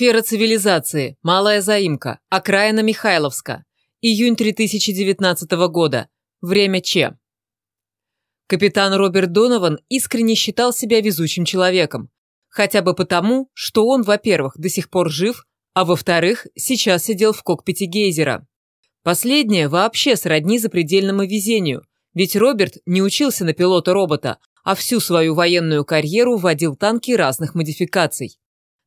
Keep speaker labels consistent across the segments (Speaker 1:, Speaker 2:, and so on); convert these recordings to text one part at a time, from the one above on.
Speaker 1: Сфера цивилизации. Малая заимка. Окраина Михайловска. Июнь 2019 года. Время Че. Капитан Роберт Донован искренне считал себя везучим человеком. Хотя бы потому, что он, во-первых, до сих пор жив, а во-вторых, сейчас сидел в кокпите гейзера. Последнее вообще сродни запредельному везению, ведь Роберт не учился на пилота робота, а всю свою военную карьеру водил танки разных модификаций.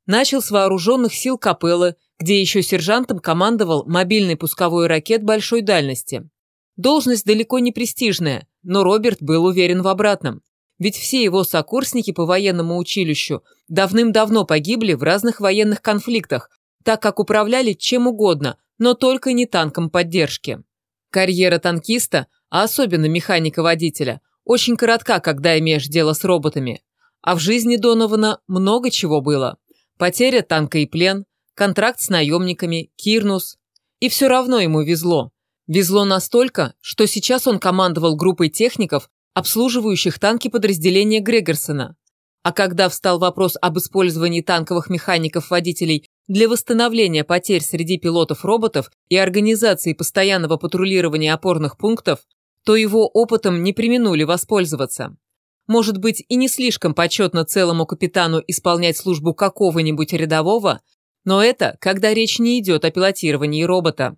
Speaker 1: Начал с вооруженных сил Капеллы, где еще сержантом командовал мобильный пусковой ракет большой дальности. Должность далеко не престижная, но Роберт был уверен в обратном. Ведь все его сокурсники по военному училищу давным-давно погибли в разных военных конфликтах, так как управляли чем угодно, но только не танком поддержки. Карьера танкиста, а особенно механика-водителя, очень коротка, когда имеешь дело с роботами. А в жизни Донована много чего было. Потеря танка и плен, контракт с наемниками, Кирнус. И все равно ему везло. Везло настолько, что сейчас он командовал группой техников, обслуживающих танки подразделения Грегорсона. А когда встал вопрос об использовании танковых механиков-водителей для восстановления потерь среди пилотов-роботов и организации постоянного патрулирования опорных пунктов, то его опытом не применули воспользоваться. Может быть, и не слишком почетно целому капитану исполнять службу какого-нибудь рядового, но это, когда речь не идет о пилотировании робота.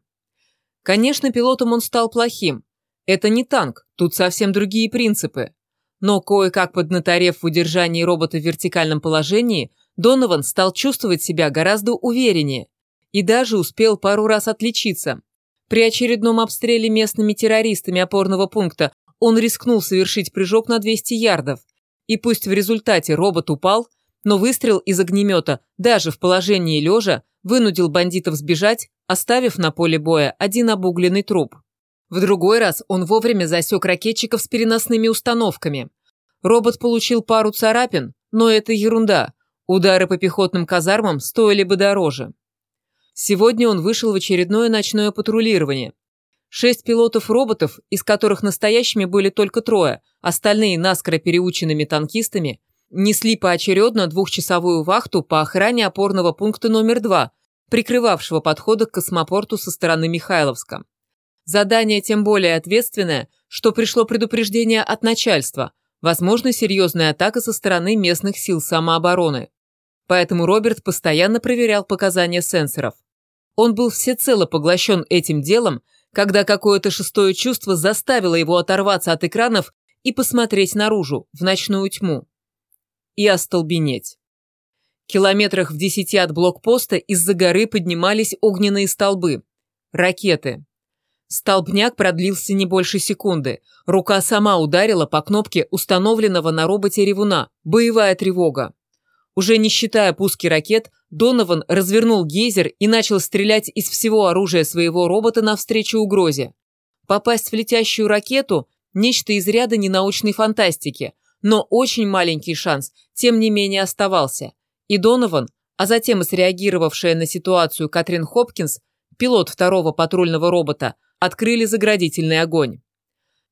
Speaker 1: Конечно, пилотом он стал плохим. Это не танк, тут совсем другие принципы. Но кое-как поднаторев в удержании робота в вертикальном положении, Донован стал чувствовать себя гораздо увереннее и даже успел пару раз отличиться. При очередном обстреле местными террористами опорного пункта он рискнул совершить прыжок на 200 ярдов. И пусть в результате робот упал, но выстрел из огнемета, даже в положении лежа, вынудил бандитов сбежать, оставив на поле боя один обугленный труп. В другой раз он вовремя засек ракетчиков с переносными установками. Робот получил пару царапин, но это ерунда. Удары по пехотным казармам стоили бы дороже. Сегодня он вышел в очередное ночное патрулирование. Шесть пилотов-роботов, из которых настоящими были только трое, остальные наскоро переученными танкистами, несли поочередно двухчасовую вахту по охране опорного пункта номер два, прикрывавшего подходы к космопорту со стороны Михайловска. Задание тем более ответственное, что пришло предупреждение от начальства, возможно, серьезная атака со стороны местных сил самообороны. Поэтому Роберт постоянно проверял показания сенсоров. Он был всецело поглощен этим делом, когда какое-то шестое чувство заставило его оторваться от экранов и посмотреть наружу, в ночную тьму. И остолбенеть. Километрах в десяти от блокпоста из-за горы поднимались огненные столбы. Ракеты. Столбняк продлился не больше секунды. Рука сама ударила по кнопке установленного на роботе ревуна. Боевая тревога. Уже не считая пуски ракет, Донован развернул гейзер и начал стрелять из всего оружия своего робота навстречу угрозе. Попасть в летящую ракету – нечто из ряда ненаучной фантастики, но очень маленький шанс, тем не менее, оставался. И Донован, а затем и среагировавшая на ситуацию Катрин Хопкинс, пилот второго патрульного робота, открыли заградительный огонь.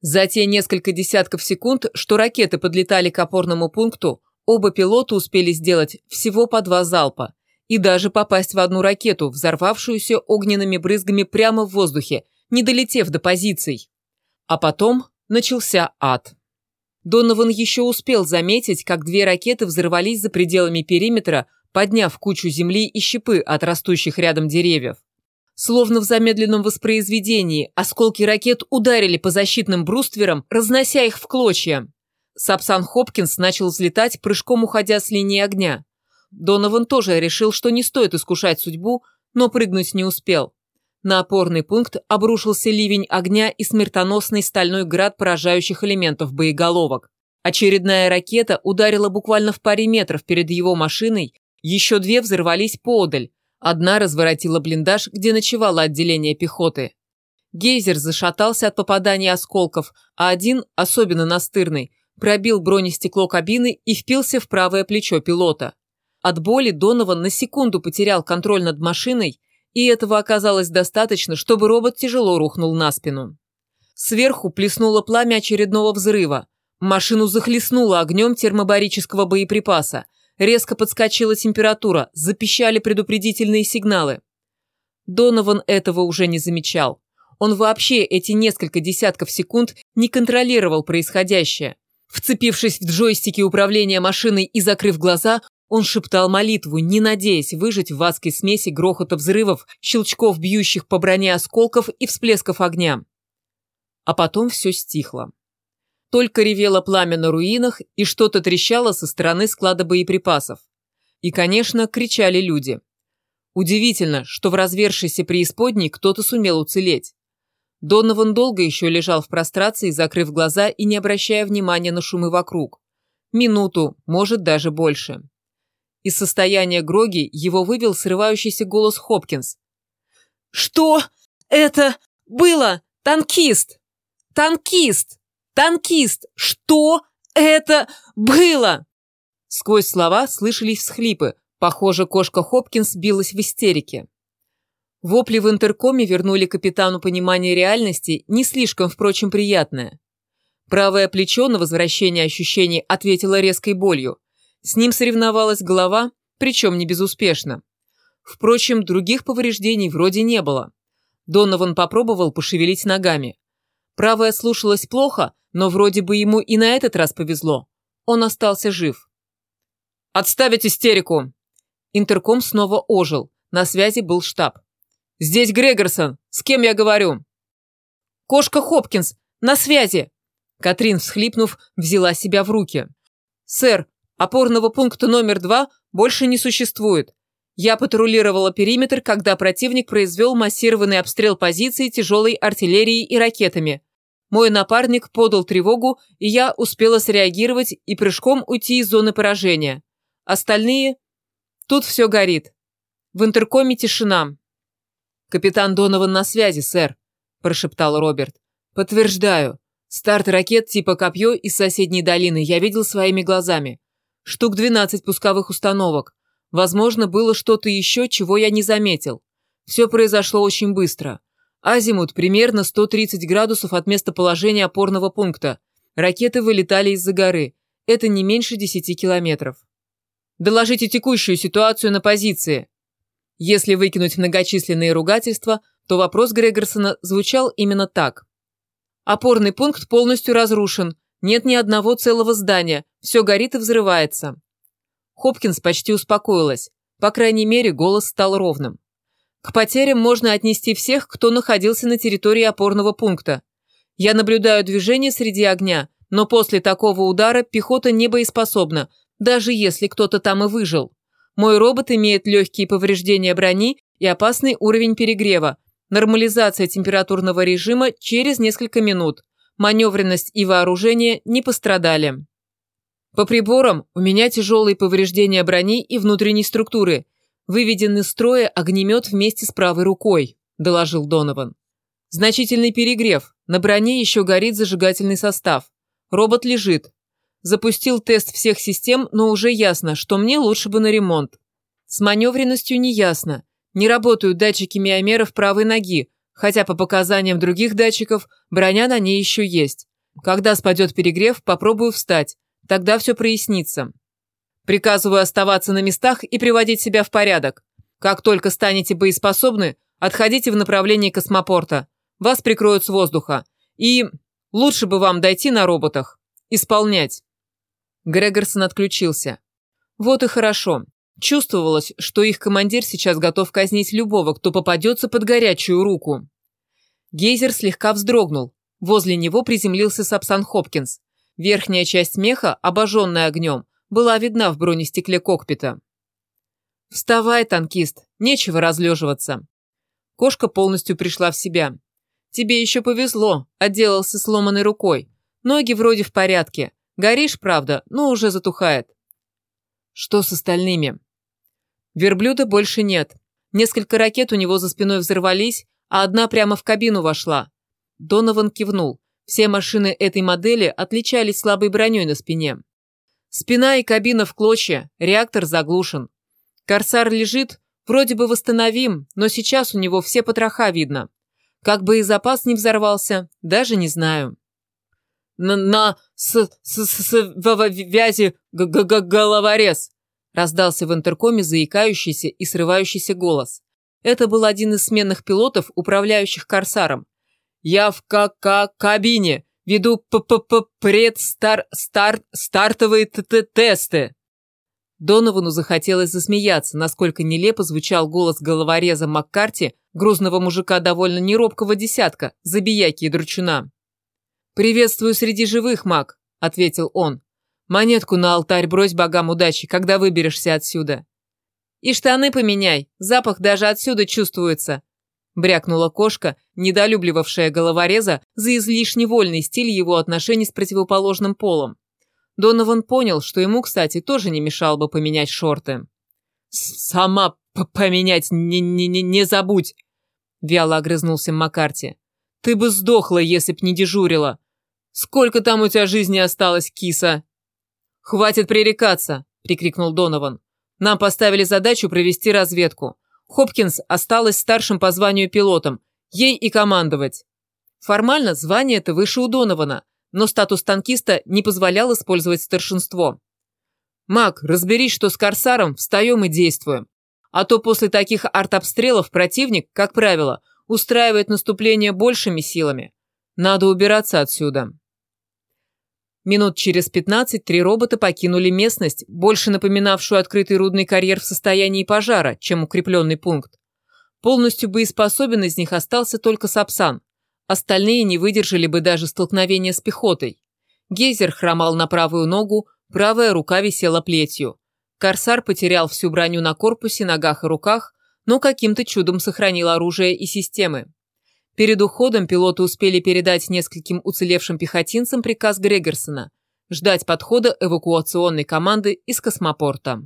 Speaker 1: За те несколько десятков секунд, что ракеты подлетали к опорному пункту, оба пилота успели сделать всего по два залпа и даже попасть в одну ракету, взорвавшуюся огненными брызгами прямо в воздухе, не долетев до позиций. А потом начался ад. Донован еще успел заметить, как две ракеты взорвались за пределами периметра, подняв кучу земли и щепы от растущих рядом деревьев. Словно в замедленном воспроизведении, осколки ракет ударили по защитным брустверам, разнося их в клочья. Сапсан Хопкинс начал взлетать, прыжком уходя с линии огня. Донован тоже решил, что не стоит искушать судьбу, но прыгнуть не успел. На опорный пункт обрушился ливень огня и смертоносный стальной град поражающих элементов боеголовок. Очередная ракета ударила буквально в паре метров перед его машиной, еще две взорвались поодаль, одна разворотила блиндаж, где ночевало отделение пехоты. Гейзер зашатался от попадания осколков, а один, особенно настырный, пробил бронестекло кабины и впился в правое плечо пилота. От боли Донован на секунду потерял контроль над машиной, и этого оказалось достаточно, чтобы робот тяжело рухнул на спину. Сверху плеснуло пламя очередного взрыва. Машину захлестнуло огнем термобарического боеприпаса. резко подскочила температура, запищали предупредительные сигналы. Донован этого уже не замечал. Он вообще эти несколько десятков секунд не контролировал происходящее. Вцепившись в джойстики управления машиной и закрыв глаза, он шептал молитву, не надеясь выжить в адской смеси грохота взрывов, щелчков бьющих по броне осколков и всплесков огня. А потом все стихло. Только ревело пламя на руинах и что-то трещало со стороны склада боеприпасов. И, конечно, кричали люди. Удивительно, что в развершейся преисподней кто-то сумел уцелеть. Донован долго еще лежал в прострации, закрыв глаза и не обращая внимания на шумы вокруг. Минуту, может даже больше. Из состояния Гроги его вывел срывающийся голос Хопкинс. «Что это было? Танкист! Танкист! Танкист! Что это было?» Сквозь слова слышались всхлипы. Похоже, кошка Хопкинс билась в истерике. Вопли в интеркоме вернули капитану понимание реальности, не слишком, впрочем, приятное. Правое плечо на возвращение ощущений ответило резкой болью. С ним соревновалась голова, причем не безуспешно. Впрочем, других повреждений вроде не было. Донован попробовал пошевелить ногами. Правая слушалась плохо, но вроде бы ему и на этот раз повезло. Он остался жив. «Отставить истерику!» Интерком снова ожил. На связи был штаб. «Здесь Грегорсон! С кем я говорю?» «Кошка Хопкинс! На связи!» Катрин, всхлипнув, взяла себя в руки. «Сэр, опорного пункта номер два больше не существует. Я патрулировала периметр, когда противник произвел массированный обстрел позиций тяжелой артиллерией и ракетами. Мой напарник подал тревогу, и я успела среагировать и прыжком уйти из зоны поражения. Остальные... Тут все горит. В интеркоме тишина. «Капитан Донован на связи, сэр», – прошептал Роберт. «Подтверждаю. Старт ракет типа «Копье» из соседней долины я видел своими глазами. Штук 12 пусковых установок. Возможно, было что-то еще, чего я не заметил. Все произошло очень быстро. Азимут примерно 130 градусов от местоположения опорного пункта. Ракеты вылетали из-за горы. Это не меньше 10 километров. Доложите текущую ситуацию на позиции. Если выкинуть многочисленные ругательства, то вопрос Грегорсона звучал именно так. Опорный пункт полностью разрушен, нет ни одного целого здания, все горит и взрывается. Хопкинс почти успокоилась, по крайней мере голос стал ровным. К потерям можно отнести всех, кто находился на территории опорного пункта. Я наблюдаю движение среди огня, но после такого удара пехота не боеспособна, даже если кто-то там и выжил. Мой робот имеет легкие повреждения брони и опасный уровень перегрева. Нормализация температурного режима через несколько минут. Маневренность и вооружение не пострадали. По приборам у меня тяжелые повреждения брони и внутренней структуры. Выведен из строя огнемет вместе с правой рукой, доложил Донован. Значительный перегрев. На броне еще горит зажигательный состав. Робот лежит. Запустил тест всех систем, но уже ясно, что мне лучше бы на ремонт. С маневренностью не ясно. Не работают датчики миомеров правой ноги, хотя по показаниям других датчиков броня на ней еще есть. Когда спадет перегрев, попробую встать. Тогда все прояснится. Приказываю оставаться на местах и приводить себя в порядок. Как только станете боеспособны, отходите в направлении космопорта. Вас прикроют с воздуха. И лучше бы вам дойти на роботах. Исполнять. Грегорсон отключился. Вот и хорошо. Чувствовалось, что их командир сейчас готов казнить любого, кто попадется под горячую руку. Гейзер слегка вздрогнул. Возле него приземлился Сапсан Хопкинс. Верхняя часть меха, обожженная огнем, была видна в бронестекле кокпита. «Вставай, танкист, нечего разлеживаться». Кошка полностью пришла в себя. «Тебе еще повезло, отделался сломанной рукой. Ноги вроде в порядке, Горишь, правда, но уже затухает. Что с остальными? Верблюда больше нет. Несколько ракет у него за спиной взорвались, а одна прямо в кабину вошла. Донован кивнул. Все машины этой модели отличались слабой броней на спине. Спина и кабина в клочья, реактор заглушен. Корсар лежит, вроде бы восстановим, но сейчас у него все потроха видно. Как бы и запас не взорвался, даже не знаю на, на с, с, с, связи г г головорез. Раздался в интеркоме заикающийся и срывающийся голос. Это был один из сменных пилотов, управляющих «Корсаром». «Я в ка-ка-кабине! Веду п-п-п предстар стар стартовые т -т тесты!» Доновану захотелось засмеяться, насколько нелепо звучал голос головореза Маккарти, грузного мужика довольно неробкого десятка, забияки и дручуна. «Приветствую среди живых, Мак», — ответил он. «Монетку на алтарь брось богам удачи, когда выберешься отсюда». «И штаны поменяй, запах даже отсюда чувствуется», — брякнула кошка, недолюбливавшая головореза за излишне вольный стиль его отношений с противоположным полом. Донован понял, что ему, кстати, тоже не мешало бы поменять шорты. «Сама поменять не, не, не, не забудь!» — вяло огрызнулся Маккарти. «Ты бы сдохла, если б не дежурила. Сколько там у тебя жизни осталось, киса?» «Хватит пререкаться!» — прикрикнул Донован. «Нам поставили задачу провести разведку. Хопкинс осталась старшим по званию пилотом. Ей и командовать». Формально звание это выше у Донована, но статус танкиста не позволял использовать старшинство. «Мак, разберись, что с Корсаром, встаем и действуем. А то после таких артобстрелов противник, как правило, устраивает наступление большими силами. Надо убираться отсюда». Минут через 15 три робота покинули местность, больше напоминавшую открытый рудный карьер в состоянии пожара, чем укрепленный пункт. Полностью боеспособен из них остался только Сапсан. Остальные не выдержали бы даже столкновения с пехотой. Гейзер хромал на правую ногу, правая рука висела плетью. Корсар потерял всю броню на корпусе, ногах и руках, но каким-то чудом сохранил оружие и системы. Перед уходом пилоты успели передать нескольким уцелевшим пехотинцам приказ Грегерсона – ждать подхода эвакуационной команды из космопорта.